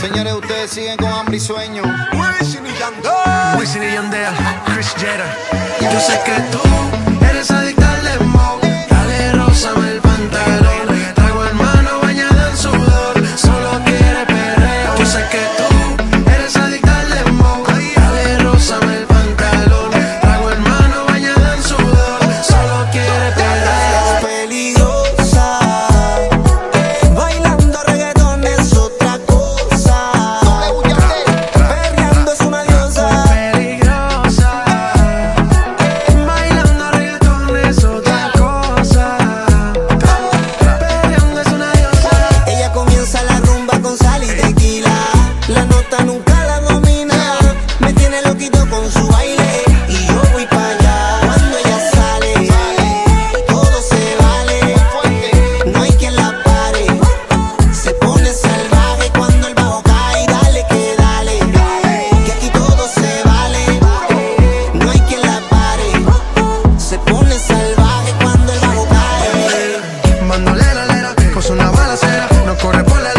Señores, ustedes siguen con hambre y sueño. Wisin y Yandel. Wisin y Yandel, Chris Jenner. Yo sé que tú esposo una balacera. No corre por la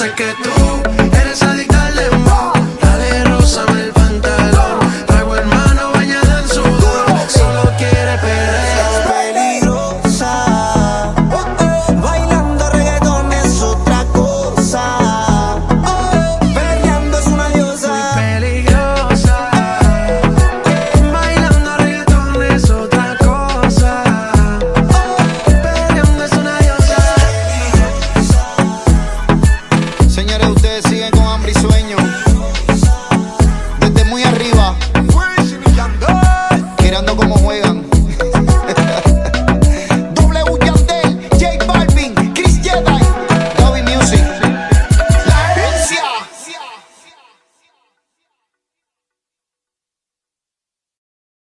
sé que tú